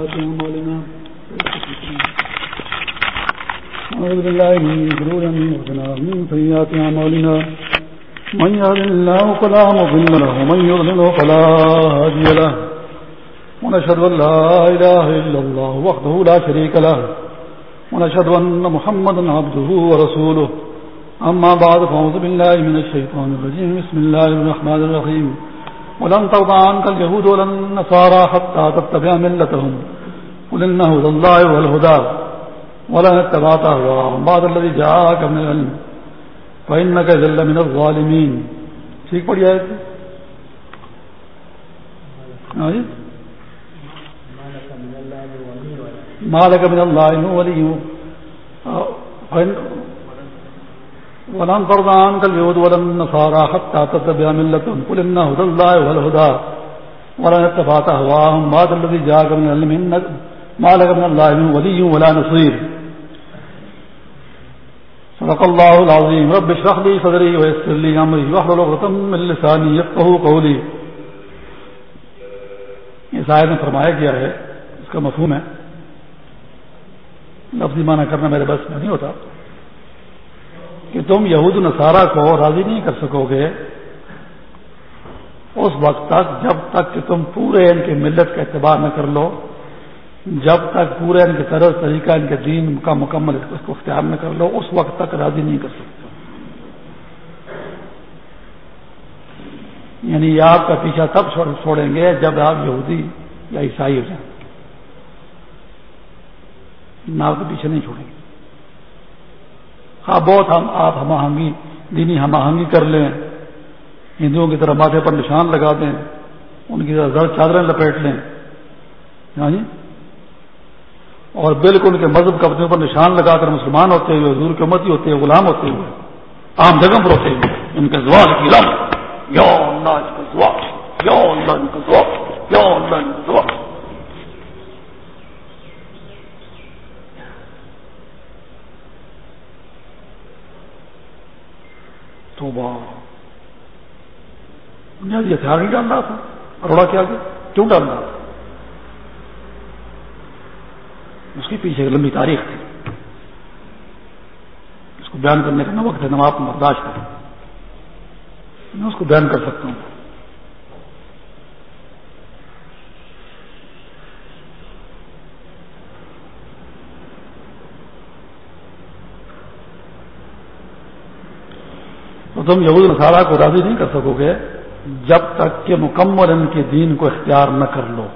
أعوذ بالله من شرور أنفسنا ومن سيئات أعمالنا. من يهد الله فلا مضل له، ومن يضلل فلا هادي له. ونشهد أن لا إله إلا الله وحده لا شريك له. ونشهد أن محمدا عبده ورسوله. أما بعد، فأعوذ بالله من الشيطان الرجيم. بسم الله الرحمن الرحيم. ولن ترضى عنك اليهود ولا النصارى حتى تتبع ملتهم. قل إن هدى الله هو الهدى ولا اتبعت أهواءهم بعد الذي جاءك من العلم. فإنك ذل من الظالمين. ٹھیک پڑی آئے ہاں جی؟ مالك من الله ولي ولن ترضى عنك اليهود ولا النصارى حتى تتبع ملتهم. قل إن هدى الله هو الهدى. ولا اتبعت أهواءهم. بعد الذي جاءك من العلم ما لك من الله من ولي ولا نصير. صدق الله العظيم. رب اشرح لي صدري ويسر لي امري واحلل عقدة من لساني يفقهوا قولي. اس آیت میں فرمایا گیا ہے، اس کا مفہوم ہے، لفظی معنی کرنا میرے بس میں نہیں ہوتا۔ کہ تم یہود نصارہ کو راضی نہیں کر سکو گے۔ اس وقت تک جب تک کہ تم پورے ان کے ملت کا اعتبار نہ کر لو، جب تک پورے ان کے طرز طریقہ، ان کے دین کا مکمل اس کو اختیار نہ کر لو، اس وقت تک راضی نہیں کر سکتے۔ یعنی یہ آپ کا پیچھا تب چھوڑیں گے جب آپ یہودی یا عیسائی ہو جائیں۔ نہ آپ کو پیچھے نہیں چھوڑیں گے۔ ہاں بہت ہم، آپ ہم آہنگی دینی ہم آہنگی کر لیں۔ ہندوؤں کی طرح ماتھے پر نشان لگا دیں۔ ان کی طرح زرد چادریں لپیٹ لیں۔ ہاں جی؟ اور بالکل ان کے مذہب کا اپنے پر نشان لگا کر مسلمان ہوتے ہوئے، حضور کے امتی ہوتے ہوئے، غلام ہوتے ہوئے، عام جگہ پر ہوتے ہوئے، ان کے زواج کی رم یا اللہ ان کا زواج، یا اللہ ان کا زواج، یا اللہ ان کا زواج۔ تو بنیادی ہتھیار نہیں ڈالنا تھا۔ اروڑا کیا گیا؟ کیوں ڈال رہا تھا؟ اس کے پیچھے ایک لمبی تاریخ تھی۔ اس کو بیان کرنے کا نہ وقت ہے، نہ آپ برداشت کریں میں اس کو بیان کر سکتا ہوں۔ تم یہود نصارہ کو راضی نہیں کر سکو گے جب تک کہ مکمل ان کے دین کو اختیار نہ کر لو۔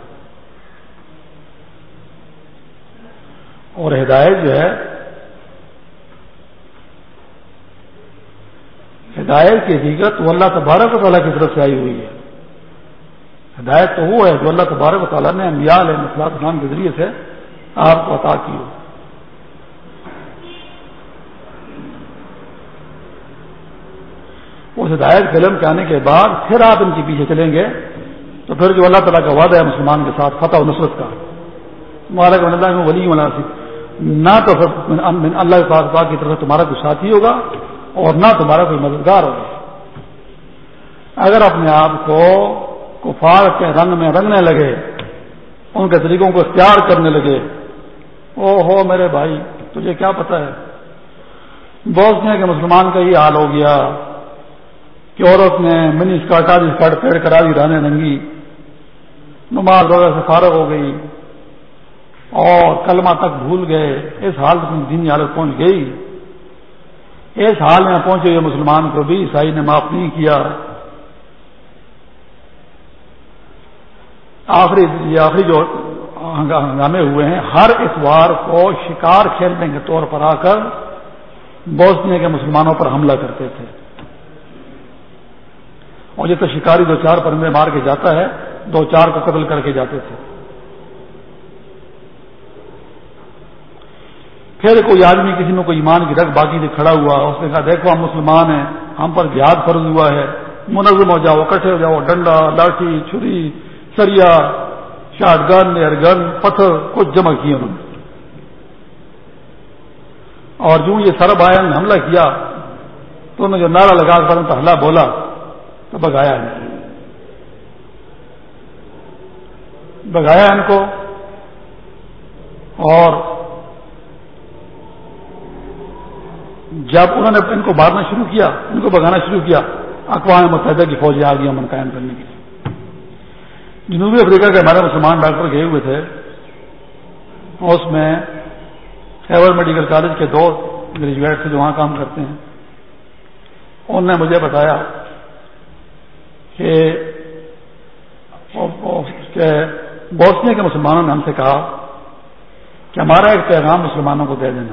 اور ہدایت جو ہے، ہدایت کی حقیقت وہ اللہ تبارک و تعالیٰ کی طرف سے آئی ہوئی ہے۔ ہدایت تو وہ ہے جو اللہ تبارک و تعالیٰ نے امیال ہے مسلاط اسلام کے ذریعے سے آپ کو عطا کی ہو۔ اس ہدایت فلم کے آنے کے بعد پھر آپ ان کے پیچھے چلیں گے، تو پھر جو اللہ تعالیٰ کا وعدہ ہے مسلمان کے ساتھ، فتح و نصرت کا۔ مالک اللہ میں ولی نہ تو اللہ کے پاس کی طرف تمہارا کوئی ساتھی ہوگا اور نہ تمہارا کوئی مددگار ہوگا۔ اگر اپنے آپ کو کفار کے رنگ میں رنگنے لگے، ان کے طریقوں کو اختیار کرنے لگے او ہو میرے بھائی، تجھے کیا پتا ہے؟ بہت سے کہ مسلمان کا یہ حال ہو گیا۔ کہ عورت نے منی اسکارٹ آدھی اسکارٹ پیڑ کرا دی رانے رنگی نماز وغیرہ سے فارغ ہو گئی اور کلمہ تک بھول گئے، اس حالت میں دینی حالت پہنچ گئی۔ اس حال میں پہنچے ہوئے مسلمان کو بھی عیسائی نے معاف نہیں کیا۔ آخری آخری جو ہنگامے ہوئے ہیں، ہر اتوار کو شکار کھیلنے کے طور پر آ کر بوسنیا کے مسلمانوں پر حملہ کرتے تھے۔ اور جیسے شکاری دو چار پرندے مار کے جاتا ہے، دو چار کو قتل کر کے جاتے تھے۔ پھر کوئی آدمی کسی میں کوئی ایمان کی رکھ باقی سے کھڑا ہوا، اس نے کہا، دیکھو ہم مسلمان ہیں، ہم پر جہاد فرض ہوا ہے۔ منظم ہو جاؤ اکٹھے ہو جاؤ، ڈنڈا، لاٹھی، چھری، سریا شاٹ گن ایئر گن پتھر، کچھ جمع کیے انہوں نے۔ اور جو یہ سرب آیا نے حملہ کیا، تو انہوں نے جو نعرہ لگا کر پہلا بولا۔ تو بگایا ان کو، بگایا ان کو اور جب انہوں نے ان کو مارنا شروع کیا ان کو بگانا شروع کیا اقوام متحدہ کی فوجیں آ گئی امن قائم کرنے کے لیے۔ جنوبی افریقہ کے ہمارے مسلمان ڈاکٹر گئے ہوئے تھے۔ اس میں خیبر میڈیکل کالج کے دو گریجویٹ تھے جو وہاں کام کرتے ہیں۔ انہوں نے مجھے بتایا کہ بوسنیا کے مسلمانوں نے ہم سے کہا کہ ہمارا ایک پیغام مسلمانوں کو دے دینا۔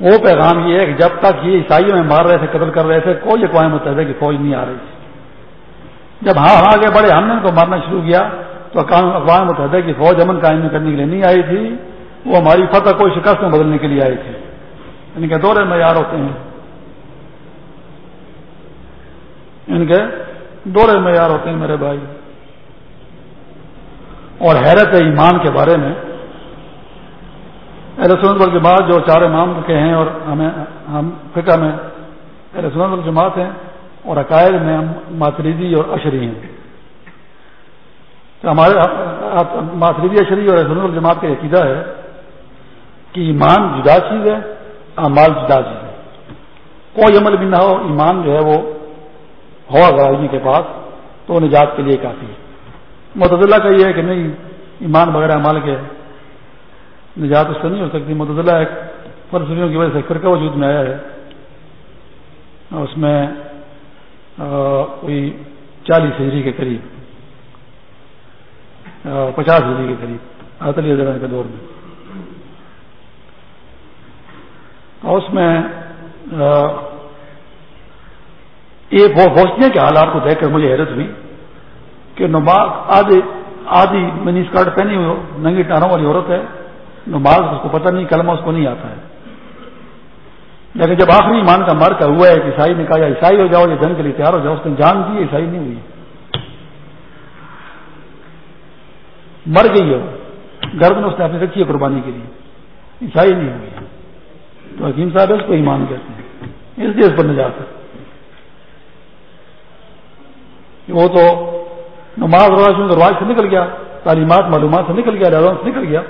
وہ پیغام یہ ہے کہ جب تک یہ عیسائیوں میں مار رہے تھے، قتل کر رہے تھے، کوئی اقوام متحدہ کی فوج نہیں آ رہی تھی۔ جب ہاں, ہاں آگے بڑے ہم نے ان کو مارنا شروع کیا، تو اقوام متحدہ کی فوج امن قائم کرنے کے لیے نہیں آئی تھی۔ وہ ہماری فتح کو شکست میں بدلنے کے لیے آئی تھی۔ یعنی ان کے دورے معیار ہوتے ہیں۔ ان کے دورے معیار ہوتے ہیں میرے بھائی۔ اور حیرت ایمان کے بارے میں۔ اہل سنت الجماعت جو چار امام کے ہیں اور ہمیں ہم فقہ میں اہل سنت الجماعت ہیں اور عقائد میں ہم ماتریدی اور اشری ہیں۔ تو ہمارے ماتریدی اشری اور سنت الجماعت کا عقیدہ ہے کہ ایمان جدا چیز ہے امال جدا چیز ہے۔ کوئی عمل بھی نہ ہو، ایمان جو ہے وہ ہوا آدمی کے پاس تو نجات کے لیے کافی ہے۔ متضلہ کا یہ ہے کہ نہیں، ایمان وغیرہ مال کے نجات اس سے نہیں ہو سکتی۔ متضلہ ایک فرسوں کی وجہ سے فرقہ وجود میں آیا ہے۔ اس میں کوئی چالیس ہجری کے قریب پچاس ہجری کے قریب عطلی کے دور میں۔ اس میں ایک بوسنیا کے حالات کو دیکھ کر مجھے حیرت ہوئی کہ نماز آدھی آدھی منی اسکرٹ پہنی ہوئی ننگی ٹانوں والی عورت ہے، نماز اس کو پتہ نہیں، کلمہ اس کو نہیں آتا ہے۔ لیکن جب آخری ایمان کا مر کا ہوا ہے کہ عیسائی نے کہا، یا عیسائی ہو جاؤ، یا جنگ کے لیے تیار ہو جاؤ، اس نے جان دی، عیسائی نہیں ہوئی۔ مر گئی ہے گرد میں اس نے اپنی رکھی ہے قربانی کے لیے۔ عیسائی نہیں ہوئی۔ تو حکیم صاحب اس کو ایمان کہتے ہیں۔ اس لیے اس پر نجات ہے۔ وہ تو نماز رواج سے نکل گیا، تعلیمات، معلومات سے نکل گیا لہٰذا سے نکل گیا۔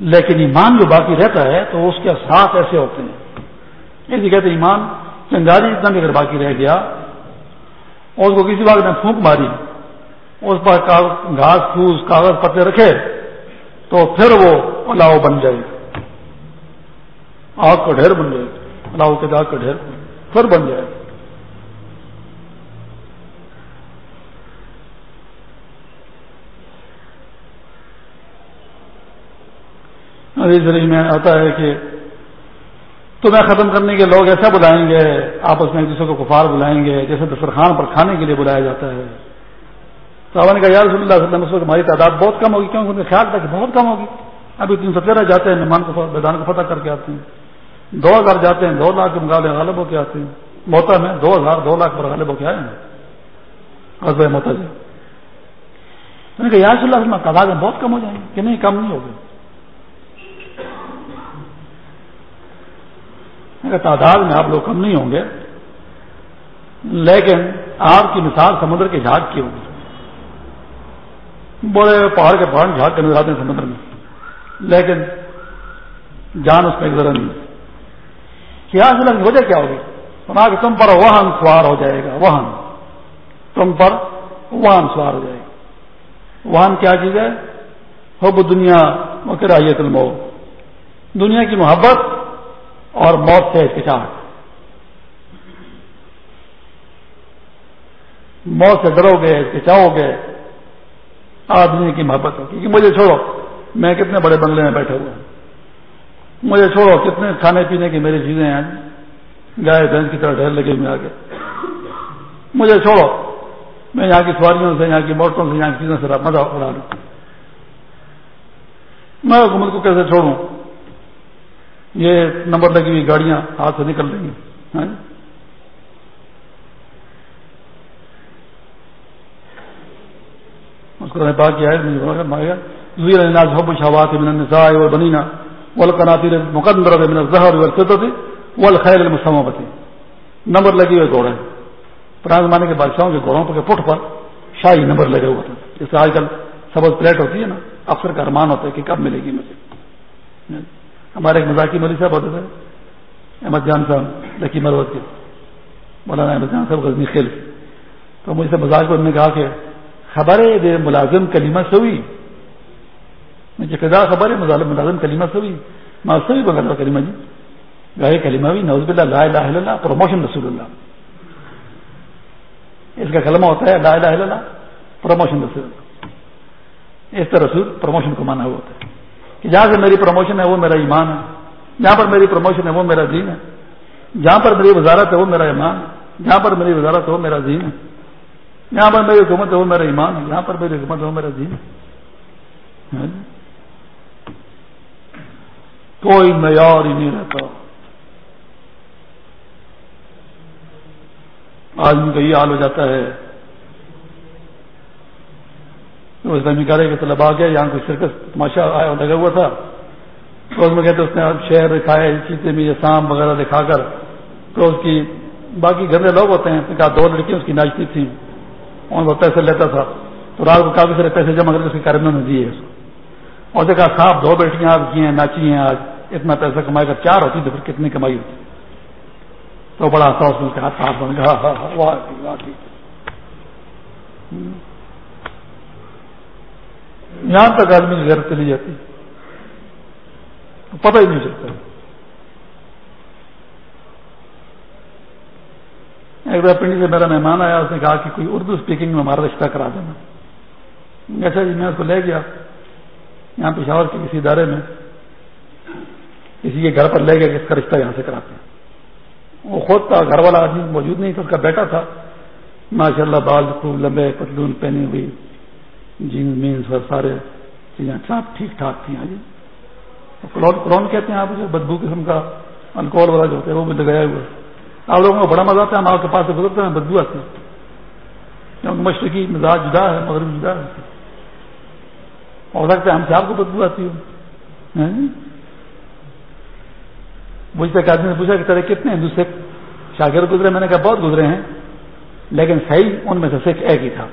لیکن ایمان جو باقی رہتا ہے تو اس کے ساتھ ایسے ہوتے ہیں۔ ایسے کہتے ایمان چنگاری اتنا بھی اگر باقی رہ گیا اور اس کو کسی بات نے پھونک ماری، اس پر گھاس، پھوس، کاغذ، پتے رکھے، تو پھر وہ الاؤ بن جائے۔ آگ کا ڈھیر بن جائے الاؤ کے داغ کا ڈھیر پھر بن جائے۔ میں آتا ہے کہ تمہیں ختم کرنے کے لوگ ایسا بلائیں گے، آپس میں ایک دوسرے کو کفار بلائیں گے، جیسے دسترخوان پر کھانے کے لیے بلایا جاتا ہے۔ تو نے کہا، یار صلی اللہ علیہ وسلم ہماری تعداد بہت کم ہوگی کیوں خیال تھا کہ بہت کم ہوگی۔ ابھی تین سو تیرہ جاتے ہیں، مہمان کو میدان کو فتح کر کے آتے ہیں۔ دو ہزار جاتے ہیں، دو لاکھ کے مقابلے غالب ہو کے آتے ہیں۔ موتا میں دو ہزار، دو لاکھ پر غالب ہو کے آئے ہیں۔ موتا جی۔ میں نے کہا، یار صلی اللہ علیہ وسلم، تعداد میں بہت کم ہو جائیں گے، کہ نہیں، کم نہیں ہوگی۔ تعداد میں آپ لوگ کم نہیں ہوں گے۔ لیکن آپ کی مثال سمندر کے جھاگ کی ہوگی۔ بڑے پہاڑ کے پہاڑ جھاگ کے نظر آتے ہیں سمندر میں۔ لیکن جان اس میں ذرا نہیں۔ کیا وجہ کیا ہوگی؟ کہ تم پر واہن سوار ہو جائے گا واہن تم پر واہن سوار ہو جائے گا۔ واہن کیا چیز ہے؟ حب دنیا کرایت الموت۔ دنیا کی محبت اور موت سے احتجاج۔ موت سے ڈرو گے کچاؤ گے۔ آدمی کی محبت ہوگی۔ کہ مجھے چھوڑو، میں کتنے بڑے بنگلے میں بیٹھا ہوا ہوں۔ مجھے چھوڑو، کتنے کھانے پینے کی میری چیزیں ہیں۔ گائے، بھینس کی طرح ڈھیر لگے ہوئے آگے۔ مجھے چھوڑو، میں یہاں کی سواریوں سے، یہاں کی موٹروں سے، یہاں کی چیزوں سے مزہ اڑا لوں۔ میں حکومت کو کیسے چھوڑوں؟ یہ نمبر لگی ہوئی گاڑیاں ہاتھ سے نکل رہی ہیں۔ ہاں جی۔ اس کو پاک کیا ہے حب شہوات من النساء والبنین والقناطیر مقدرۃ من والفضة نمبر لگے ہوئے گھوڑے۔ پرانے زمانے کے بادشاہوں کے گھوڑوں پر پٹ پر شاہی نمبر لگے ہوئے تھے۔ جیسے آج کل سبز پلیٹ ہوتی ہے نا، افسر کا ارمان ہوتا ہے کہ کب ملے گی مجھے۔ ہاں جی۔ ہمارے ایک مزاقی مولوی صاحب ہوتے تھے، احمد جان صاحب، لکی مروت کے، مولانا احمد جان صاحب غزنی خیل تو مجھ سے مزاق نے کہا کہ خبر ہے ملازم کلیمہ سوئی مجھے جی، خبر ہے ملازم کلیمہ سوئی ماں سوئی بغیر کلیمہ جی۔ گائے کلیمہ بھی نوز بلّہ لا الہ الا اللہ، پروموشن رسول اللہ۔ اس کا کلمہ ہوتا ہے، لا الہ الا اللہ، پروموشن رسول اللہ۔ اس طرح رسول پروموشن کو مانا ہوا ہوتا ہے۔ کہ جہاں سے میری پروموشن ہے وہ میرا ایمان ہے، جہاں پر میری پروموشن ہے وہ میرا دین ہے، جہاں پر میری وزارت ہے وہ میرا ایمان ہے، جہاں پر میری وزارت ہے وہ میرا دین ہے، جہاں پر میری حکومت ہے وہ میرا ایمان ہے، جہاں پر میری حکومت ہے وہ میرا دین ہے۔ ہاں جی؟ کوئی معیار ہی نہیں رہتا۔ آدمی کا یہ حال ہو جاتا ہے تو اس کہہ رہے کہ طلبا گیا یہاں کوئی شرکت تماشا آیا، لگا ہوا تھا۔ تو اس میں کہتے اس نے شہر دکھائے چیتے میں یہ سام وغیرہ دکھا کر۔ تو اس کی باقی گندے لوگ ہوتے ہیں کہا دو لڑکیاں اس کی ناچتی تھیں، اور وہ پیسے لیتا تھا۔ تو رات کو کافی سارے پیسے جمع کر کے اس کے کارموں میں دیے اس کو۔ اور دیکھا صاحب دو بیٹیاں آپ کی ہیں ناچی ہیں آج، اتنا پیسہ کمائے کر، چار ہوتی تو پھر کتنی کمائی ہوتی۔ تو بڑا افسوس مل کہا صاحب ہاں، ہاں، ہاں، بن گیا یہاں تک آدمی کی گھر چلی جاتی پتہ ہی نہیں چلتا۔ ایک بار پنڈی سے میرا مہمان آیا، اس نے کہا کہ کوئی اردو اسپیکنگ میں ہمارا رشتہ کرا دینا۔ ایسا جی میں اس کو لے گیا۔ یہاں پشاور کے کسی ادارے میں کسی کے گھر پر لے گیا کہ اس کا رشتہ یہاں سے کراتے ہیں۔ وہ خود تھا گھر والا آدمی موجود نہیں تھا، اس کا بیٹا تھا۔ ماشاء اللہ بال خوب لمبے پتلون پہنی ہوئی۔ جینس مینس اور سارے چیزیں سب ٹھیک ٹھاک تھیں جی۔ کلون کہتے ہیں آپ اسے؟ بدبو قسم کا الکوہل والا جو ہوتا ہے وہ بھی لگایا ہوا آپ لوگوں کو بڑا مزہ آتا ہے ہم آپ کے پاس سے گزرتے ہیں بدبو آتی ہے۔ کیونکہ مشرقی مزاج جدا ہے مغرب جدا ہے۔ ہو سکتا ہے ہم سے آپ کو بدبو آتی ہو۔ مجھ سے ایک آدمی نے پوچھا کہ تیرے کتنے ہیں دوسرے شاگرد گزرے؟ میں نے کہا بہت گزرے ہیں لیکن صحیح ان میں سے سکھ ایک ہی تھا۔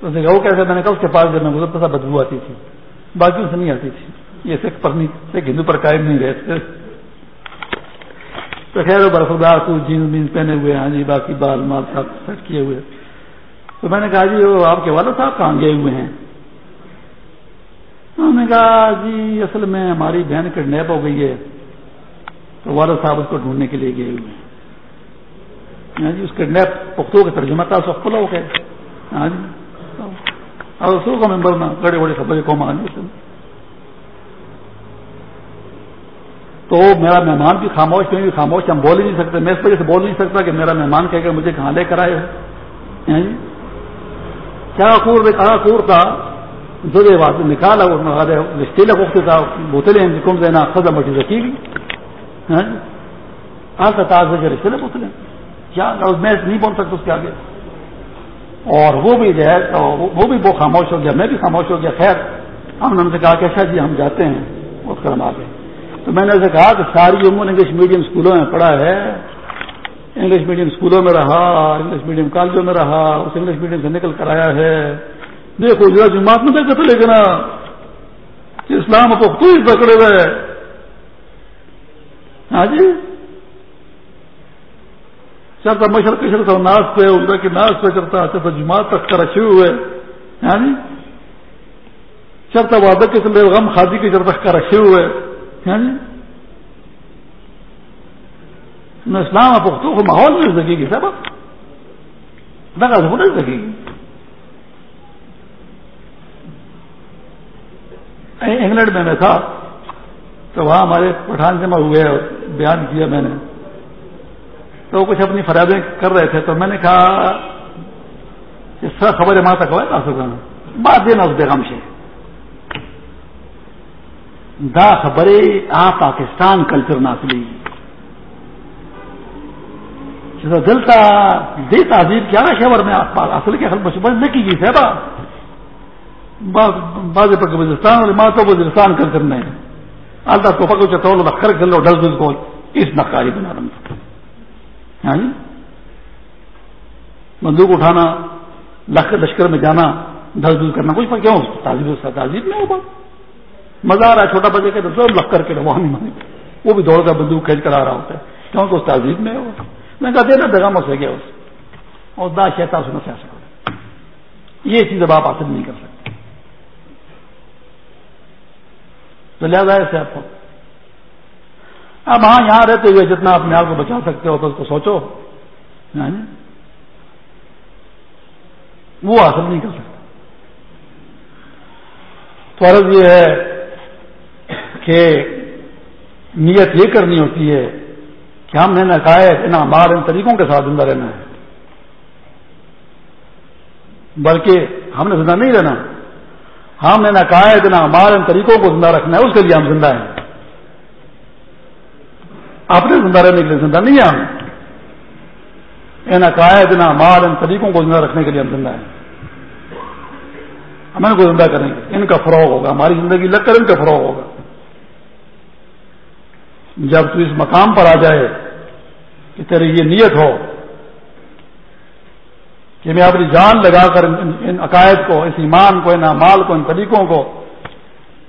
تو اس نے کہا، وہ کیسے میں نے کہا، اس کے پاس جب میں گزرتا تھا بدبو آتی تھی، باقیوں سے نہیں آتی تھی، یہ سکھ پر نہیں، سکھ ہندو پر قائم نہیں رہتے تو خیر، وہ برفدار کو جینس وینس پہنے ہوئے ہاں جی باقی بال مال سب سیٹ کیے ہوئے۔ تو میں نے کہا جی وہ آپ کے والد صاحب کہاں گئے ہوئے ہیں؟ انہوں نے کہا جی اصل میں ہماری بہن کڈنیپ ہو گئی ہے۔ تو والد صاحب اس کو ڈھونڈنے کے لیے گئے ہوئے ہیں۔ ہاں جی اس کڈنیپ پختوں کا ترجمہ تھا سب کھلا ہو گئے۔ ہاں جی اور سو کا ممبر نا بڑے بڑے خبریں کو مانگے تو میرا مہمان بھی خاموش میں بھی خاموش ہم بول ہی نہیں سکتے میں اس وجہ سے بول نہیں سکتا کہ میرا مہمان کہہ کر مجھے کہاں لے کر آئے ہاں کیا کور کہا کور تھا جو دے بات نکالا رشتے لگتے تھا بوتلیں کم دینا خزم بٹی رکھی گئی ہاں جی؟ آج کا تاج سے رشتے لگ بوتلیں کیا میں نہیں بول سکتا اس کے آگے اور وہ بھی جو ہے وہ بھی وہ خاموش ہو گیا، میں بھی خاموش ہو گیا، خیر، ہم نے ان سے کہا کہ اچھا جی ہم جاتے ہیں اس کا ہم آگے تو میں نے اسے کہا کہ ساری عمر انگلش میڈیم اسکولوں میں پڑھا ہے۔ انگلش میڈیم اسکولوں میں رہا، انگلش میڈیم کالجوں میں رہا، اس انگلش میڈیم سے نکل کر آیا ہے۔ دیکھو، جو جماعت میں دیکھتے لیکن اسلام کو کوئی پکڑے ہوئے۔ ہاں جی؟ چلتا مشرق چلتا ناز پہ اردو کی ناز پہ چلتا چلتا جماعت تک کر رکھے ہوئے۔ یعنی ہاں جی چلتا وعدہ کے چلتے غم خادی کے چلتا کر رکھے ہوئے۔ ہاں جی اسلام پختوں کو ماحول مل سکے گی سب مل سکے گی انگلینڈ میں میں تھا، تو وہاں ہمارے پٹھان جمع ہوئے اور بیان کیا میں نے۔ تو وہ کچھ اپنی فریادیں کر رہے تھے تو میں نے کہا کہ سر خبر ہے ماں تک ہوئے سکتا بات دینا اس بیگم سے۔ دا خبریں آ پاکستان کلچر ناسلی دلتا دے تعزیر کیا نا خبر میں اصل کے حل بچ نہیں کی گئی صاحبہ باز پر وزرستان اور ماں تو وزرستان کلچر میں۔ اللہ تو پکو چتول لکھر گلو ڈل دل کو۔ اس نقاری بنا رہا ہاں ہاں جی؟ بندوق اٹھانا، لشکر میں جانا ڈھل ڈھل کرنا، کچھ پر کیوں تعزیب تعزیب میں ہوگا۔ مزہ آ رہا ہے، چھوٹا بچے کے تو سب کر کے وہ نہیں وہ بھی دوڑ کر بندوق کھینچ کر آ رہا ہوتا ہے۔ کیوں کہ اس تعزیب میں ہوگا۔ میں کہا دینا دگا مس گیا اس۔ اور دا شہتا اس میں سکتا یہ چیز اب آپ حاصل نہیں کر سکتے۔ تو لہٰذا ایسے آپ کو اب ہاں یہاں رہتے ہوئے جتنا اپنے آپ کو بچا سکتے ہو تو اس کو سوچو۔ یعنی وہ حاصل نہیں کر سکتا۔ فرض یہ ہے کہ نیت یہ کرنی ہوتی ہے کہ ہم نے نقائد، ان ہمارے ان طریقوں کے ساتھ زندہ رہنا ہے۔ بلکہ ہم نے زندہ نہیں رہنا۔ ہم نے نقائد، ان ہمارے ان طریقوں کو زندہ رکھنا ہے، اس کے لیے ہم زندہ ہیں۔ زندہ رہنے کے لیے زندہ نہیں ہے ہم۔ ان عقائد ان ہمارے ان طریقوں کو زندہ رکھنے کے لیے ہم زندہ ہیں۔ ہم ان کو زندہ کریں گے۔ ان کا فروغ ہوگا۔ ہماری زندگی لگ کر ان کا فروغ ہوگا۔ جب تو اس مقام پر آ جائے کہ تیری یہ نیت ہو کہ میں اپنی جان لگا کر ان عقائد کو، اس ایمان کو ان اعمال کو، ان طریقوں کو،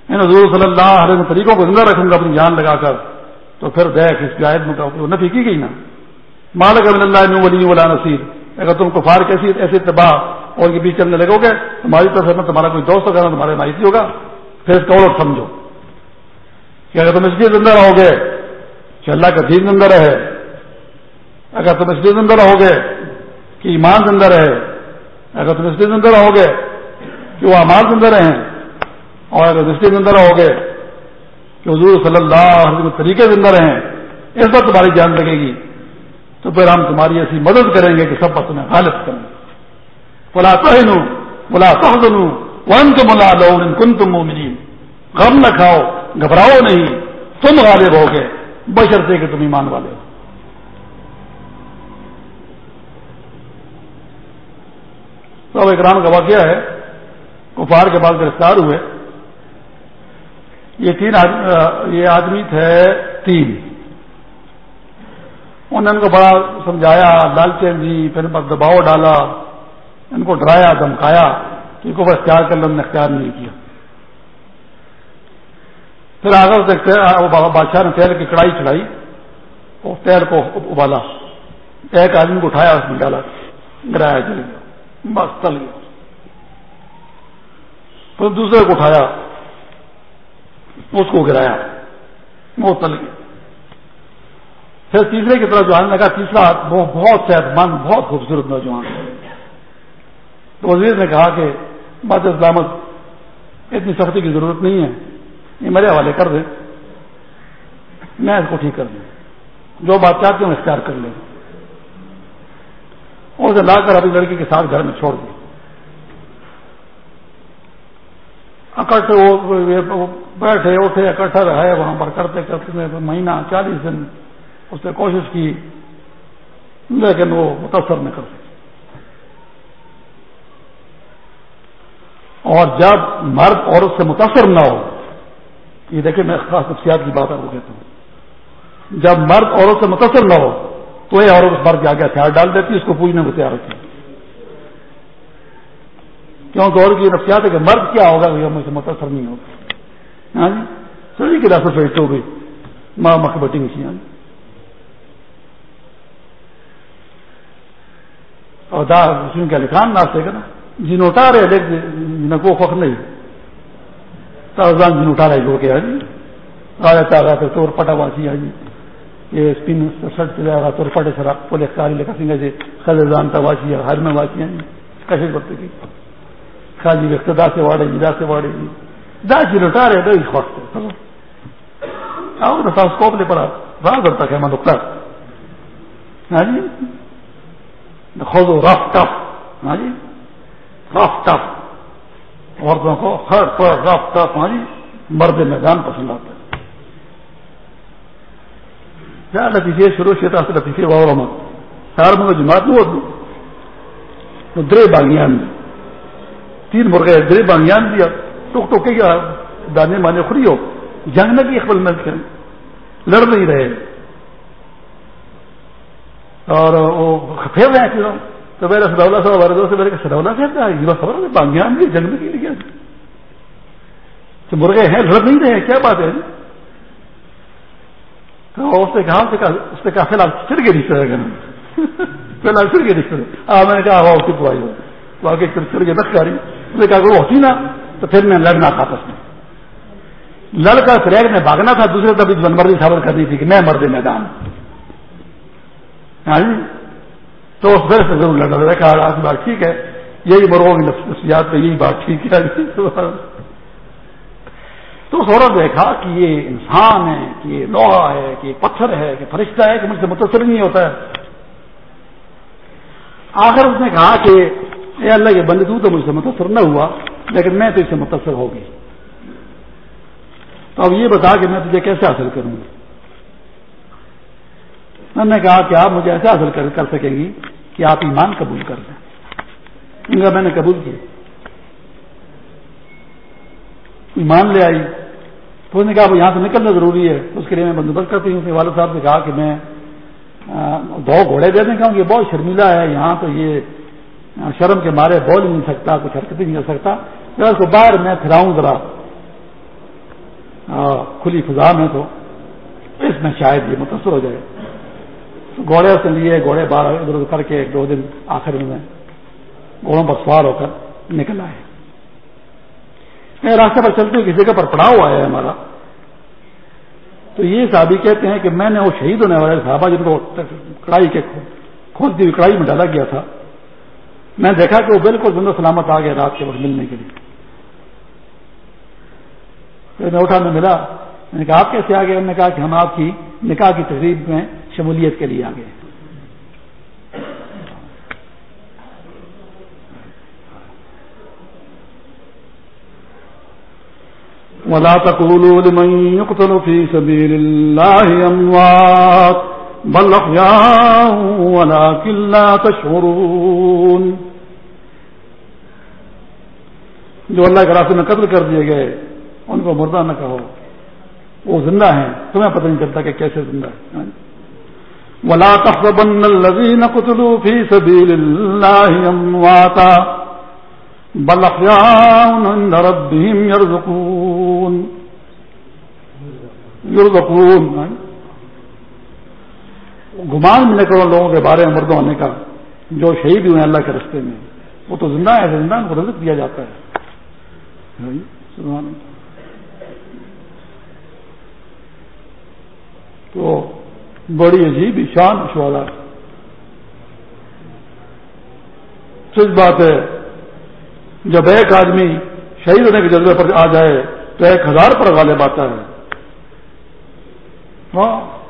ان حضور صلی اللہ علیہ وسلم طریقوں کو زندہ رکھوں گا، اپنی جان لگا کر۔ تو پھر دیکھ اس کی آیت میں نفی کی گئی نا۔ مالک اب اللہ ولی ولا نصیر۔ اگر تم کفار کیسی ایسی تباہ اور کے بیچ چلنے لگو گے، تمہاری طرف میں تمہارا کوئی دوست ہوگا تمہارے مایوسی ہوگا۔ پھر اس کا اور سمجھو۔ کہ اگر تم اس لیے زندہ رہو گے، کہ اللہ کا دین زندہ رہے۔ اگر تم اس لیے زندہ رہو گے، کہ ایمان زندہ رہے۔ اگر تم اس لیے زندہ رہو گے، کہ وہ امال زندہ رہیں۔ اور اگر اس لیے زندہ رہو گے کہ حضور صلی اللہ علیہ وسلم طریقے زندہ رہیں، اس پر تمہاری جان لگے گی۔ تو پھر ہم تمہاری ایسی مدد کریں گے کہ سب پر تمہیں غالب کریں۔ بلا تو بلا تو ون کے ملا لو کن تم ملی غم نہ کھاؤ، گھبراؤ نہیں، تم غالب ہو گے بشر سے کہ تم ایمان والے ہو۔ تو اب اکرام کا واقعہ ہے، کفار کے بعد گرفتار ہوئے۔ یہ تین یہ آدمی تھے تین۔ انہوں نے ان کو بڑا سمجھایا لالچین جی پھر پر دباؤ ڈالا، ان کو ڈرایا دمکایا کہ کو اختیار کر لیں اختیار نہیں کیا۔ پھر آگے بادشاہ نے تیل کی کڑائی چڑھائی، اور تیل کو ابالا۔ ایک آدمی کو اٹھایا، اس میں ڈالا، گرایا جل گیا، بس تل گیا۔ پھر دوسرے کو اٹھایا۔ اس کو گرایا وہ تل گیا پھر تیسرے کی طرف جو آنے لگا، تیسرا وہ بہت صحت مند بہت خوبصورت نوجوان تو وزیر نے کہا کہ بات اسلامت، اتنی سختی کی ضرورت نہیں ہے، یہ میرے حوالے کر دیں میں اس کو ٹھیک کر دوں۔ جو بات چاہتے ہیں اختیار کر لیں۔ اور اسے لا کر اپنی لڑکی کے ساتھ گھر میں چھوڑ دیں اکٹھے وہ بیٹھے اٹھے، اکٹھا رہے، وہاں پر کرتے کرتے مہینہ چالیس دن اس نے کوشش کی، لیکن وہ متاثر نہ کر سکے۔ اور جب مرد عورت سے متاثر نہ ہو، یہ دیکھیں میں خاص نفسیات کی بات آپ کو کہتا ہوں۔ جب مرد عورت سے متاثر نہ ہو، تو یہ عورت اس مرد کے آگے ہتھیار ڈال دیتی، اس کو پوجنے کو تیار ہوتی کیونکہ اور کی نفسیات ہے کہ مرد کیا ہوگا؟ کہ ہم سے متاثر نہیں ہوگا۔ ہاں جی؟ سر کی راست فیٹ ہو گئی۔ ماں مکھ بٹی گئی ہاں جی؟ اور دا اس کا لکھان ناستے کا نا؟ جن اٹھا رہے دیکھ جی، جن کو فخر نہیں۔ تازان جن اٹھا رہے جو کہ جی؟ آیا تارا تو توڑ پٹا واسی ہے جی؟, ہاں جی؟ یہ اسپن سٹ چلا رہا توڑ پٹے سرا پولے کاری لے کر جی خزان تا واسی ہے ہر میں واسی ہیں جی؟ کشش کرتے کی۔ خالی اقتدا سے واڑے جی دا سے واڑے جی دا جن اٹھا رہے دو اس وقت آؤ تو ساسکوپ لے پڑا راہ کرتا ہے میں دکھتا ہاں جی؟ خود رف ٹف۔ ہاں جی؟ رف ٹف۔ عورتوں کو ہر پر رف ٹف۔ ہاں جی؟ مرد میدان پسند آتا ہے۔ کیا لطیفے شروع سے لطیفے باور مت سار مگر جماعت نہیں ہوتی تو درے بانگیان دی تین مرغے درے بانگیان دیا، ٹوک ٹوکے گیا دانے مانے خری ہو۔ جنگ نہ کی اقبال میں کریں لڑ نہیں رہے۔ اور وہ پھیر رہے ہیں تو میرے سدولہ صاحب، ہمارے دوست میرے سدولہ صاحب یہ خبر ہے بانگیان بھی جنگ کی لگے تو مرغے ہیں، لڑ نہیں رہے، کیا بات ہے؟ تو اس نے کہا، اس نے کہا فی الحال پھر کے رشتے گا فی الحال پھر کے رشتے ہاں میں نے کہا ہوا اسی کو آئی تو آگے پھر کے نقش آ رہی نے کہا کہ وہ ہوتی نا، تو پھر میں لڑنا تھا۔ آپس میں لڑ کر فریق میں بھاگنا تھا، دوسرے طرف بن مرضی خبر کرنی تھی کہ میں مرد میدان ہاں جی؟ تو اس پھر سے ضرور لڑ رہا کہا، آج بات ٹھیک ہے، یہی مرغوں کی نفسیات پہ یہی بات ٹھیک ہے۔ تو اس عورت دیکھا کہ یہ انسان ہے، کہ یہ لوہا ہے، کہ یہ پتھر ہے، کہ فرشتہ ہے، کہ مجھ سے متاثر نہیں ہوتا ہے۔ آخر اس نے کہا کہ اے اللہ کے بندے تو مجھ سے متاثر نہ ہوا، لیکن میں تو اس سے متاثر ہوگی تو اب یہ بتا کہ میں تجھے کیسے حاصل کروں گی؟ میں نے کہا کہ آپ مجھے ایسے حاصل کر سکیں گی کہ آپ ایمان قبول کر دیں میں نے قبول کیا۔ ایمان لے آئی۔ تو اس نے کہا یہاں سے نکلنا ضروری ہے۔ اس کے لیے میں بندوبست کرتی ہوں۔ اپنے والد صاحب نے کہا کہ میں دو گھوڑے دے دیں کہ بہت شرمیلا ہے۔ یہاں تو یہ شرم کے مارے بول نہیں سکتا، کچھ حرکت نہیں کر سکتا۔ اس کو باہر میں پھراؤں ذرا۔ کھلی فضا میں تو اس میں شاید یہ متاثر ہو جائے۔ گھوڑے سے لیے، گھوڑے باہر ادھر ادھر کر کے ایک دو دن آخر میں گھوڑوں پر سوار ہو کر نکل آئے۔ میں راستے پر چلتے کسی جگہ پر پڑا ہوا ہے ہمارا۔ تو یہ صحابی کہتے ہیں کہ میں نے وہ شہید ہونے والے صحابہ جن کو کڑائی کے کھولتی ہوئی کڑائی میں ڈالا گیا تھا۔ میں دیکھا کہ وہ بالکل زندہ سلامت آ گیا رات کے وقت ملنے کے لیے۔ پھر میں اٹھا، میں ملا، میں نے کہا، آپ کیسے آ گئے انہوں نے کہا کہ ہم آپ کی نکاح کی تقریب میں شمولیت کے لیے آ گئے ولا تقولوا لمن يقتل في سبيل الله أموات بل أحياء ولكن لا تشعرون۔ جو اللہ کے راستے میں قتل کر دیے گئے، ان کو مردہ نہ کہو۔ وہ زندہ ہیں، تمہیں پتہ نہیں چلتا کہ کیسے زندہ ہے ولا تحسبن الذين قتلوا في سبيل الله امواتا بل عند ربهم يرزقون۔ يرزقون گمان میں کرو لوگوں کے بارے میں مردوں ہونے کا، جو شہید ہوئے ہیں اللہ کے رستے میں۔ وہ تو زندہ ہے زندہ ان کو رزق دیا جاتا ہے۔ تو بڑی عجیب شان شہدا سچ بات ہے، جب ایک آدمی شہید ہونے کے جذبے پر آ جائے تو ایک ہزار پر غالب آتا ہے۔ ہاں۔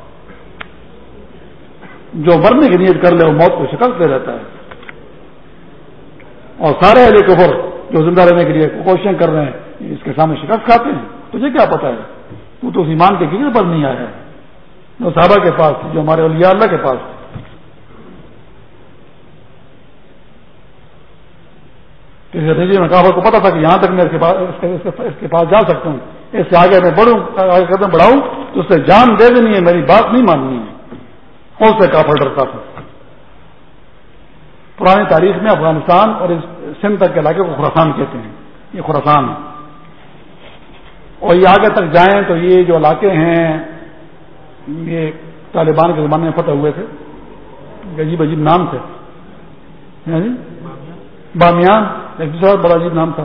جو مرنے کی نیت کر لے، وہ موت کو شکست دے رہتا ہے۔ اور سارے اہل کفر جو زندہ رہنے کے لیے کوششیں کر رہے ہیں، اس کے سامنے شکست کھاتے ہیں۔ تجھے کیا پتا ہے؟ تو تو اس ایمان کے کسی پر نہیں آیا ہے۔ جو صحابہ کے پاس جو ہمارے اولیاء اللہ کے پاس تھے نتیجے میں کافر کو پتا تھا کہ یہاں تک میں اس کے پاس جا سکتا ہوں۔ اس سے آگے میں بڑھوں، آگے قدم بڑھاؤں تو اس سے جان دے دینی ہے، میری بات نہیں ماننی ہے۔ اس سے کافر ڈرتا تھا؟ پرانی تاریخ میں افغانستان اور اس سندھ تک کے علاقے کو خوراسان کہتے ہیں، یہ خوراسان اور یہ آگے تک جائیں تو یہ جو علاقے ہیں، یہ طالبان کے زمانے میں فتح ہوئے تھے۔ عجیب عجیب نام تھے۔ ہاں جی؟ بامیان ایک دوسرا بڑا عجیب نام تھا۔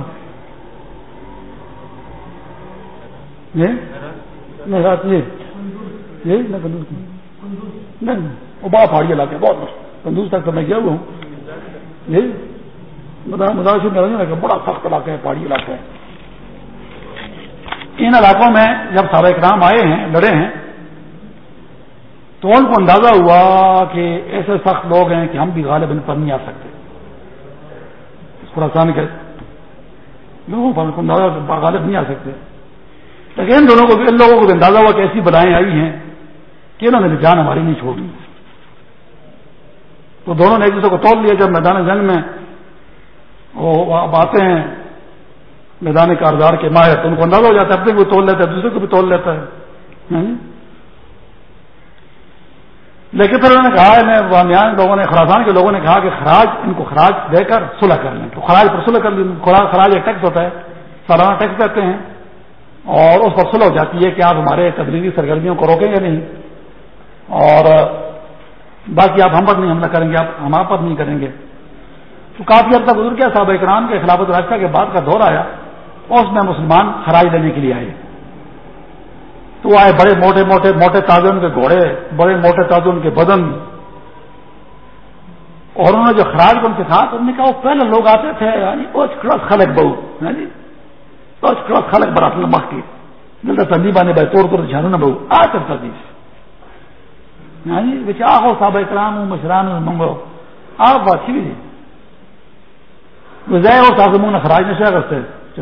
نہیں وہ بڑا پہاڑی علاقہ بہت مشکل تک تو میں گیا ہوا ہوں۔ یہ بڑا سخت علاقہ ہے پہاڑی علاقہ ہے ان علاقوں میں جب سارے اکرام آئے ہیں، لڑے ہیں، تو ان کو اندازہ ہوا کہ ایسے سخت لوگ ہیں کہ ہم بھی غالب ان پر نہیں آ سکتے۔ خوراسان کے لوگوں پر غالب نہیں آ سکتے۔ لیکن ان دونوں کو ان لوگوں کو اندازہ ہوا کہ ایسی بلائیں آئی ہیں کہ انہوں نے جان ہماری نہیں چھوڑی۔ تو دونوں نے ایک دوسرے کو تول لیا۔ جب میدان جنگ میں وہ آتے ہیں، میدان کارزار کے ماہر، تو ان کو اندازہ ہو جاتا ہے، اپنے کو تول لیتا ہے، دوسرے کو بھی تول لیتا ہے۔ لیکن پھر انہوں نے کہا، انہیں بامیان لوگوں نے، خراسان کے لوگوں نے کہا کہ خراج، ان کو خراج دے کر صلح کر لیں۔ تو خراج پر صلح کر لیں۔ خراج ایک ٹیکس ہوتا ہے، سالانہ ٹیکس دیتے ہیں۔ اور اس پر صلح ہو جاتی ہے کہ آپ ہمارے تبدیلی سرگرمیوں کو روکیں گے نہیں۔ اور باقی آپ ہم پر نہیں حملہ کریں گے، آپ ہم آپ پر نہیں کریں گے۔ تو کافی حد تک گزر کیا صاحب اکرام کے خلافت راستہ کے بعد کا دور آیا اور اس میں مسلمان خراج دینے کے لیے آئے۔ تو آئے بڑے موٹے موٹے موٹے تاجر کے گھوڑے، بڑے موٹے تاجر کے بدن۔ اور انہوں نے جو خراج ان کے ساتھ انہوں نے کہا وہ پہلے لوگ آتے تھے یعنی خلق بہو یعنی خلق برا مخ کی۔ جلد تنظیب آنے بھائی توڑ کر جھانو نہ بہو، آ کر تجیب یعنی بچے آ ہو صاحب اکرام ہوں مشران ہوں منگو، آپ بات بھی ضائع ہو صاحب منگ نے خراج نشا کرتے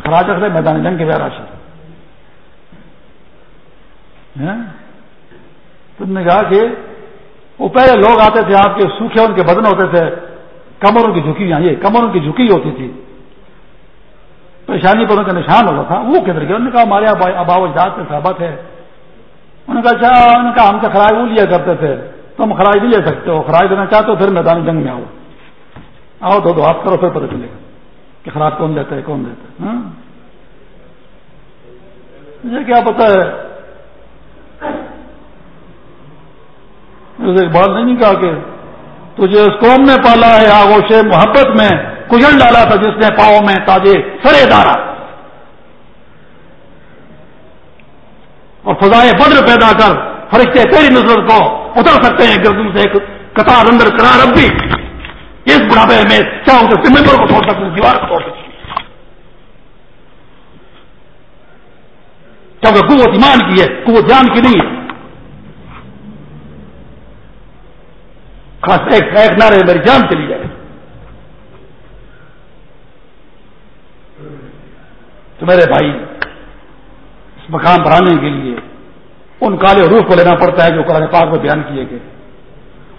خراج رکھ رہے میدان جنگ کے باراشا ہاں؟ تم نے کہا کہ وہ پہلے لوگ آتے تھے، آپ کے سوکھے ان کے بدن ہوتے تھے کمروں کی جھکی ہاں یہ کمروں کی جھکی ہوتی تھی۔ پریشانی پر ان کا نشان ہوتا تھا۔ وہ کدھر گئے؟ انہوں نے کہا ہمارے ابا جات کے صحابت ہے۔ انہوں نے کہا اچھا انہوں نے کہا ہم تو خراج وہ لیا کرتے تھے۔ تم خراج نہیں لے سکتے ہو خراج دینا چاہتے ہو، پھر میدان جنگ میں آؤ۔ آؤ دو دو کرو، پھر پتہ چلے گا۔ کہ خراج کون دیتا ہے، کون دیتا ہے ہاں؟ مجھے کیا پتا ہے؟ اقبال نے نہیں کہا کہ تجھے اس قوم نے پالا ہے آگوش محبت میں کجل ڈالا تھا جس نے پاؤں میں تاجے سرے دارا۔ اور فضائے بدر پیدا کر، فرشتے تیری نظر کو اتر سکتے ہیں، گردن سے ایک قطار اندر کرار اب بھی اس بڑھاپے میں چاہوں تو سمندر کو چھوڑ سکتے دیوار کو چھوڑ سکتے کیونکہ قوت ایمان کی ہے، قوت جان کی نہیں ہے۔ خاص ایک ایک نعرے میری جان چلی جائے تو میرے بھائی، اس مقام پر آنے کے لیے ان کالے روح کو لینا پڑتا ہے جو قرآن پاک میں بیان کیے گئے۔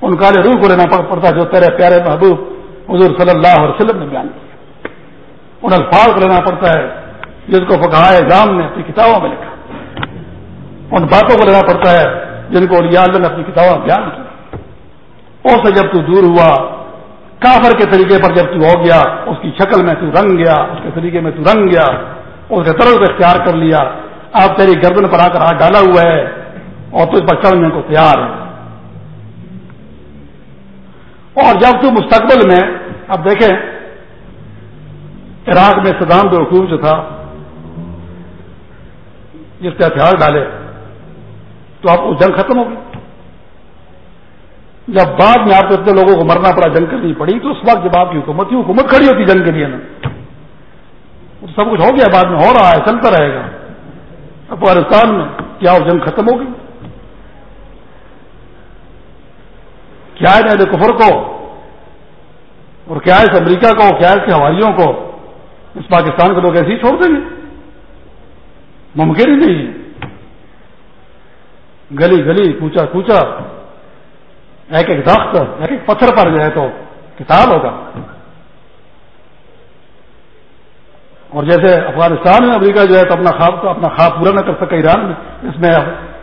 ان کالے روح کو لینا پڑتا ہے جو تیرے پیارے محبوب حضور صلی اللہ علیہ وسلم نے بیان کیا۔ ان الفاظ کو لینا پڑتا ہے جس کو فکائے جام نے اپنی کتابوں میں لکھا۔ ان باتوں کو لینا پڑتا ہے جن کو اللہ نے اپنی کتابوں میں بیان کیا۔ سے جب تو دور ہوا، کافر کے طریقے پر جب تو ہو گیا، اس کی شکل میں تو رنگ گیا، اس کے طریقے میں تو رنگ گیا، اس کے طرف اختیار کر لیا۔ آپ تیری گردن پر آ کر ہاتھ ڈالا ہوا ہے اور تجھ پر چڑھنے کو تیار ہے۔ اور جب تو مستقبل میں، اب دیکھیں، عراق میں صدام جو حکومت جو تھا، جس پہ ہتھیار ڈالے، تو آپ اس جنگ ختم ہوگی۔ جب بعد میں آپ کو اتنے لوگوں کو مرنا پڑا، جنگ کرنی پڑی، تو اس وقت جب آپ کی حکومت تھی، حکومت کھڑی ہوتی جنگ کے لیے نا۔ سب کچھ ہو گیا، بعد میں ہو رہا ہے، چلتا رہے گا۔ افغانستان میں کیا وہ جنگ ختم ہوگی؟ کیا ہے نئے کفر کو؟ اور کیا ہے اس امریکہ کو؟ کیا ہے اس کے ہواریوں کو؟ اس پاکستان کے لوگ ایسے ہی چھوڑ دیں گے؟ ممکن ہی نہیں گلی گلی کوچا کوچا ایک ایک درخت ایک ایک پتھر پر جو ہے تو کتاب ہوگا۔ اور جیسے افغانستان میں امریکہ جو ہے تو اپنا خواب اپنا خواب پورا نہ کر سکے، ایران میں، اس میں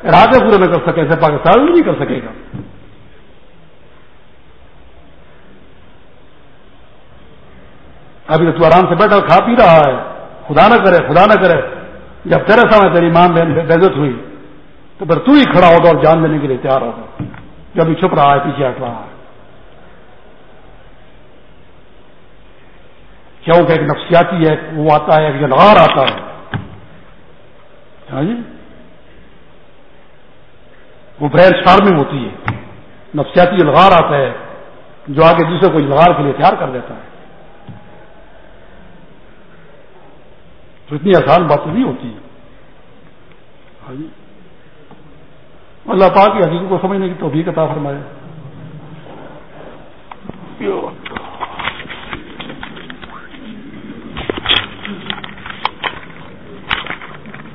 ارادے پورا نہ کر سکے، ایسے پاکستان میں نہیں کر سکے گا۔ ابھی تو آرام سے بیٹھا، کھا پی رہا ہے۔ خدا نہ کرے، خدا نہ کرے۔ جب تیرے سامنے تیری ماں بےزت ہوئی، تو پھر تو ہی کھڑا ہوگا اور جان دینے کے لیے تیار ہوگا۔ جب چھپ رہا ہے، پیچھے ہٹ رہا ہے۔ کیوں کہ ایک نفسیاتی ہے، وہ آتا ہے، ایک جلغار آتا ہے۔ ہاں جی؟ وہ برین اسٹارمنگ ہوتی ہے۔ نفسیاتی جلغار آتا ہے، جو آگے دوسرے کو جلغار کے لیے تیار کر دیتا ہے۔ تو اتنی آسان بات نہیں ہوتی ہاں جی۔ اللہ پاک کی حقیقت کو سمجھنے کی توفیق عطا فرمائے۔